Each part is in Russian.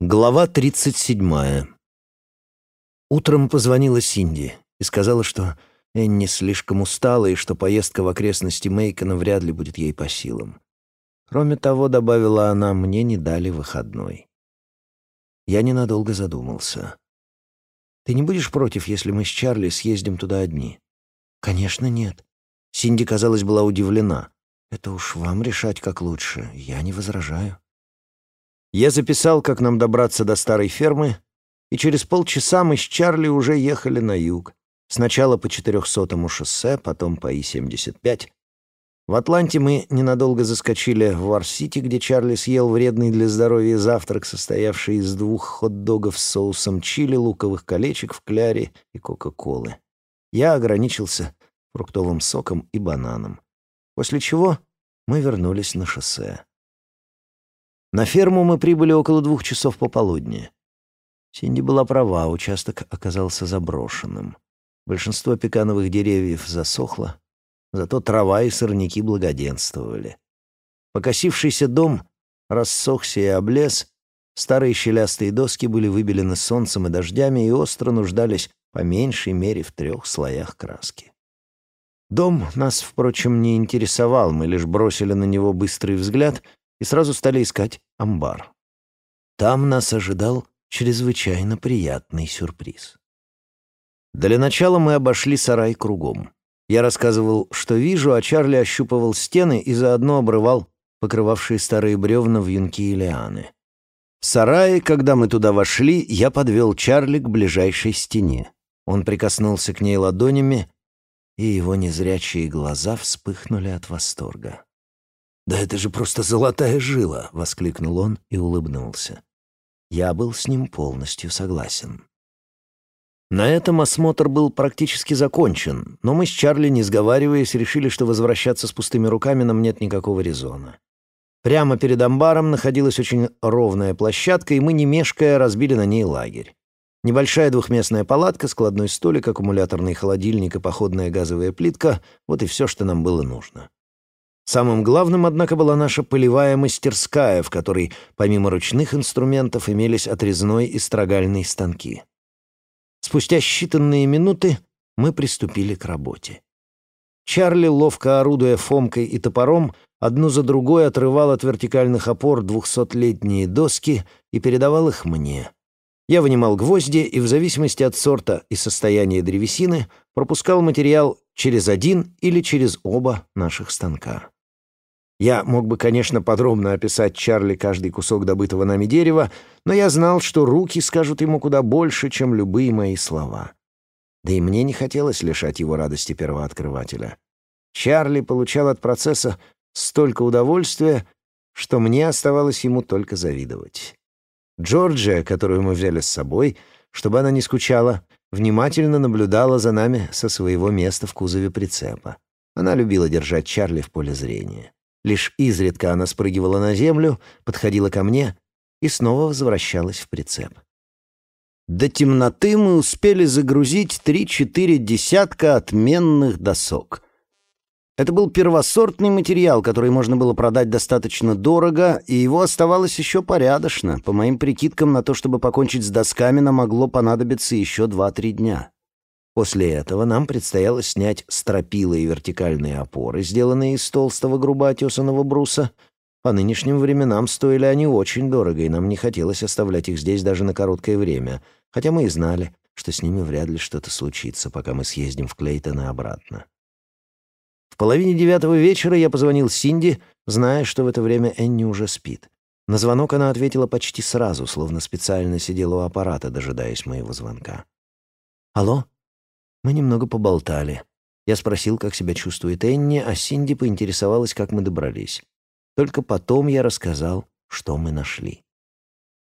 Глава 37. Утром позвонила Синди и сказала, что Энни слишком устала и что поездка в окрестности Мейкона вряд ли будет ей по силам. Кроме того, добавила она, мне не дали выходной. Я ненадолго задумался. «Ты не будешь против, если мы с Чарли съездим туда одни?» «Конечно, нет». Синди, казалось, была удивлена. «Это уж вам решать как лучше. Я не возражаю». Я записал, как нам добраться до старой фермы, и через полчаса мы с Чарли уже ехали на юг. Сначала по 400-му шоссе, потом по И-75. В Атланте мы ненадолго заскочили в Вар-Сити, где Чарли съел вредный для здоровья завтрак, состоявший из двух хот-догов с соусом чили, луковых колечек в кляре и кока-колы. Я ограничился фруктовым соком и бананом. После чего мы вернулись на шоссе. На ферму мы прибыли около двух часов пополудни. Синди была права, участок оказался заброшенным. Большинство пекановых деревьев засохло, зато трава и сорняки благоденствовали. Покосившийся дом рассохся и облез, старые щелястые доски были выбелены солнцем и дождями и остро нуждались по меньшей мере в трех слоях краски. Дом нас, впрочем, не интересовал, мы лишь бросили на него быстрый взгляд и сразу стали искать амбар. Там нас ожидал чрезвычайно приятный сюрприз. Для начала мы обошли сарай кругом. Я рассказывал, что вижу, а Чарли ощупывал стены и заодно обрывал покрывавшие старые бревна в юнки и лианы. В сарае, когда мы туда вошли, я подвел Чарли к ближайшей стене. Он прикоснулся к ней ладонями, и его незрячие глаза вспыхнули от восторга. «Да это же просто золотая жила!» — воскликнул он и улыбнулся. Я был с ним полностью согласен. На этом осмотр был практически закончен, но мы с Чарли, не сговариваясь, решили, что возвращаться с пустыми руками нам нет никакого резона. Прямо перед амбаром находилась очень ровная площадка, и мы, не мешкая, разбили на ней лагерь. Небольшая двухместная палатка, складной столик, аккумуляторный холодильник и походная газовая плитка — вот и все, что нам было нужно. Самым главным, однако, была наша полевая мастерская, в которой, помимо ручных инструментов, имелись отрезной и строгальные станки. Спустя считанные минуты мы приступили к работе. Чарли, ловко орудуя фомкой и топором, одну за другой отрывал от вертикальных опор двухсотлетние доски и передавал их мне. Я вынимал гвозди и, в зависимости от сорта и состояния древесины, пропускал материал через один или через оба наших станка. Я мог бы, конечно, подробно описать Чарли каждый кусок добытого нами дерева, но я знал, что руки скажут ему куда больше, чем любые мои слова. Да и мне не хотелось лишать его радости первооткрывателя. Чарли получал от процесса столько удовольствия, что мне оставалось ему только завидовать. Джорджия, которую мы взяли с собой, чтобы она не скучала, внимательно наблюдала за нами со своего места в кузове прицепа. Она любила держать Чарли в поле зрения. Лишь изредка она спрыгивала на землю, подходила ко мне и снова возвращалась в прицеп. До темноты мы успели загрузить три-четыре десятка отменных досок. Это был первосортный материал, который можно было продать достаточно дорого, и его оставалось еще порядочно. По моим прикидкам, на то, чтобы покончить с досками, нам могло понадобиться еще два-три дня. После этого нам предстояло снять стропила и вертикальные опоры, сделанные из толстого грубо отесанного бруса. По нынешним временам стоили они очень дорого, и нам не хотелось оставлять их здесь даже на короткое время, хотя мы и знали, что с ними вряд ли что-то случится, пока мы съездим в Клейтон и обратно. В половине девятого вечера я позвонил Синди, зная, что в это время Энни уже спит. На звонок она ответила почти сразу, словно специально сидела у аппарата, дожидаясь моего звонка. «Алло?» Мы немного поболтали. Я спросил, как себя чувствует Энни, а Синди поинтересовалась, как мы добрались. Только потом я рассказал, что мы нашли.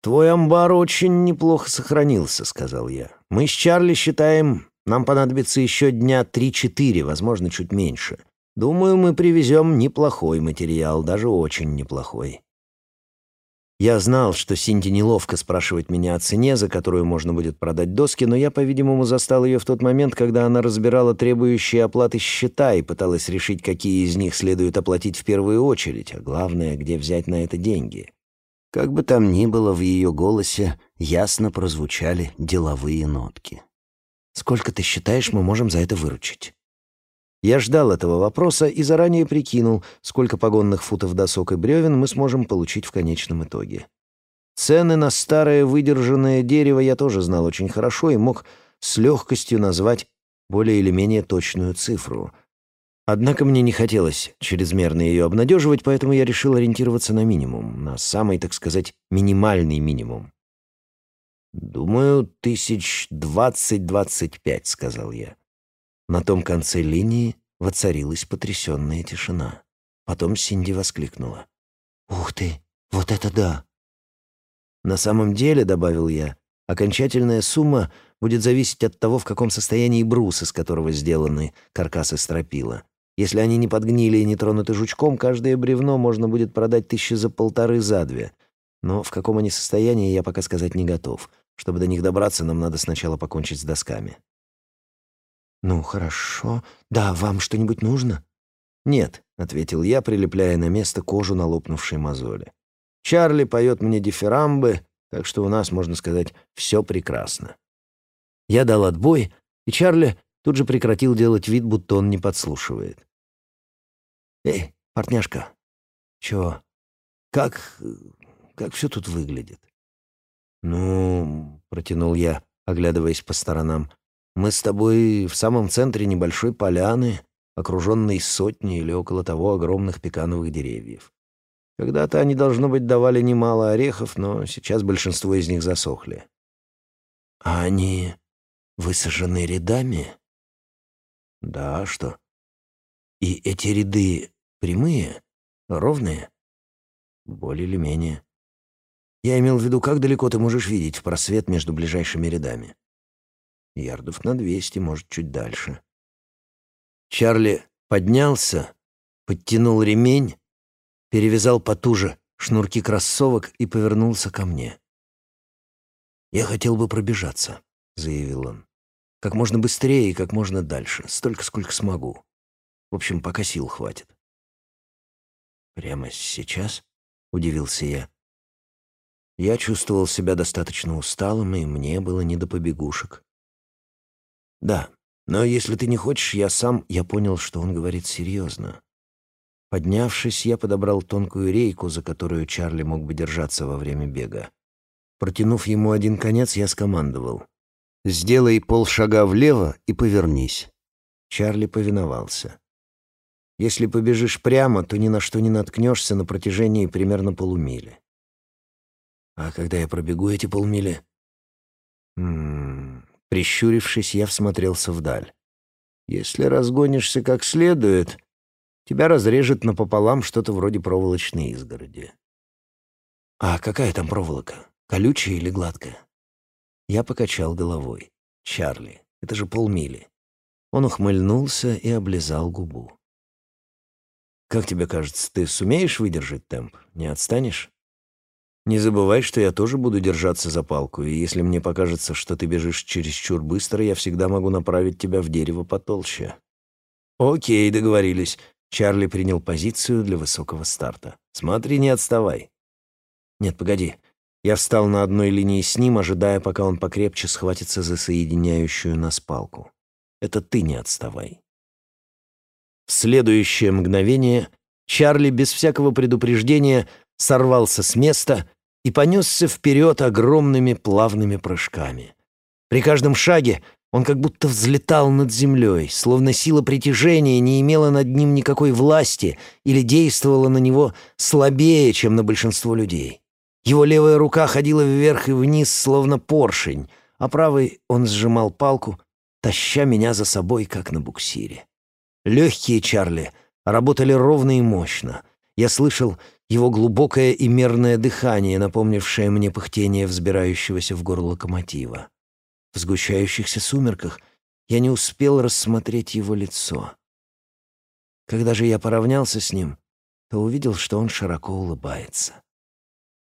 «Твой амбар очень неплохо сохранился», — сказал я. «Мы с Чарли считаем, нам понадобится еще дня три-четыре, возможно, чуть меньше. Думаю, мы привезем неплохой материал, даже очень неплохой. Я знал, что Синди неловко спрашивать меня о цене, за которую можно будет продать доски, но я, по-видимому, застал ее в тот момент, когда она разбирала требующие оплаты счета и пыталась решить, какие из них следует оплатить в первую очередь, а главное, где взять на это деньги. Как бы там ни было, в ее голосе ясно прозвучали деловые нотки. «Сколько ты считаешь, мы можем за это выручить?» Я ждал этого вопроса и заранее прикинул, сколько погонных футов досок и бревен мы сможем получить в конечном итоге. Цены на старое выдержанное дерево я тоже знал очень хорошо и мог с легкостью назвать более или менее точную цифру. Однако мне не хотелось чрезмерно ее обнадеживать, поэтому я решил ориентироваться на минимум, на самый, так сказать, минимальный минимум. «Думаю, тысяч двадцать-двадцать пять», — сказал я. На том конце линии воцарилась потрясенная тишина. Потом Синди воскликнула. «Ух ты! Вот это да!» «На самом деле», — добавил я, — «окончательная сумма будет зависеть от того, в каком состоянии брус, из которого сделаны каркасы стропила. Если они не подгнили и не тронуты жучком, каждое бревно можно будет продать тысячи за полторы, за две. Но в каком они состоянии, я пока сказать не готов. Чтобы до них добраться, нам надо сначала покончить с досками». «Ну, хорошо. Да, вам что-нибудь нужно?» «Нет», — ответил я, прилепляя на место кожу на лопнувшей мозоли. «Чарли поет мне дифирамбы, так что у нас, можно сказать, все прекрасно». Я дал отбой, и Чарли тут же прекратил делать вид, будто он не подслушивает. «Эй, партняшка, чё? Как... как все тут выглядит?» «Ну...» — протянул я, оглядываясь по сторонам. Мы с тобой в самом центре небольшой поляны, окруженной сотней или около того огромных пекановых деревьев. Когда-то они, должно быть, давали немало орехов, но сейчас большинство из них засохли. А они высажены рядами? Да, что? И эти ряды прямые, ровные? Более или менее. Я имел в виду, как далеко ты можешь видеть в просвет между ближайшими рядами. Ярдов на двести, может, чуть дальше. Чарли поднялся, подтянул ремень, перевязал потуже шнурки кроссовок и повернулся ко мне. «Я хотел бы пробежаться», — заявил он. «Как можно быстрее и как можно дальше, столько, сколько смогу. В общем, пока сил хватит». «Прямо сейчас?» — удивился я. Я чувствовал себя достаточно усталым, и мне было не до побегушек. «Да, но если ты не хочешь, я сам...» Я понял, что он говорит серьезно. Поднявшись, я подобрал тонкую рейку, за которую Чарли мог бы держаться во время бега. Протянув ему один конец, я скомандовал. «Сделай полшага влево и повернись». Чарли повиновался. «Если побежишь прямо, то ни на что не наткнешься на протяжении примерно полумили». «А когда я пробегу эти полмили?» «М Прищурившись, я всмотрелся вдаль. «Если разгонишься как следует, тебя разрежет напополам что-то вроде проволочной изгороди». «А какая там проволока? Колючая или гладкая?» Я покачал головой. «Чарли, это же полмили». Он ухмыльнулся и облизал губу. «Как тебе кажется, ты сумеешь выдержать темп? Не отстанешь?» Не забывай, что я тоже буду держаться за палку, и если мне покажется, что ты бежишь чересчур быстро, я всегда могу направить тебя в дерево потолще». «Окей, договорились». Чарли принял позицию для высокого старта. «Смотри, не отставай». «Нет, погоди». Я встал на одной линии с ним, ожидая, пока он покрепче схватится за соединяющую нас палку. «Это ты не отставай». В следующее мгновение Чарли без всякого предупреждения сорвался с места и понесся вперед огромными плавными прыжками. При каждом шаге он как будто взлетал над землей, словно сила притяжения не имела над ним никакой власти или действовала на него слабее, чем на большинство людей. Его левая рука ходила вверх и вниз, словно поршень, а правой он сжимал палку, таща меня за собой, как на буксире. Легкие Чарли работали ровно и мощно. Я слышал его глубокое и мерное дыхание, напомнившее мне пыхтение взбирающегося в горло локомотива. В сгущающихся сумерках я не успел рассмотреть его лицо. Когда же я поравнялся с ним, то увидел, что он широко улыбается.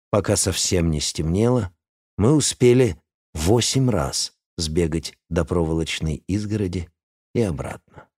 Пока совсем не стемнело, мы успели восемь раз сбегать до проволочной изгороди и обратно.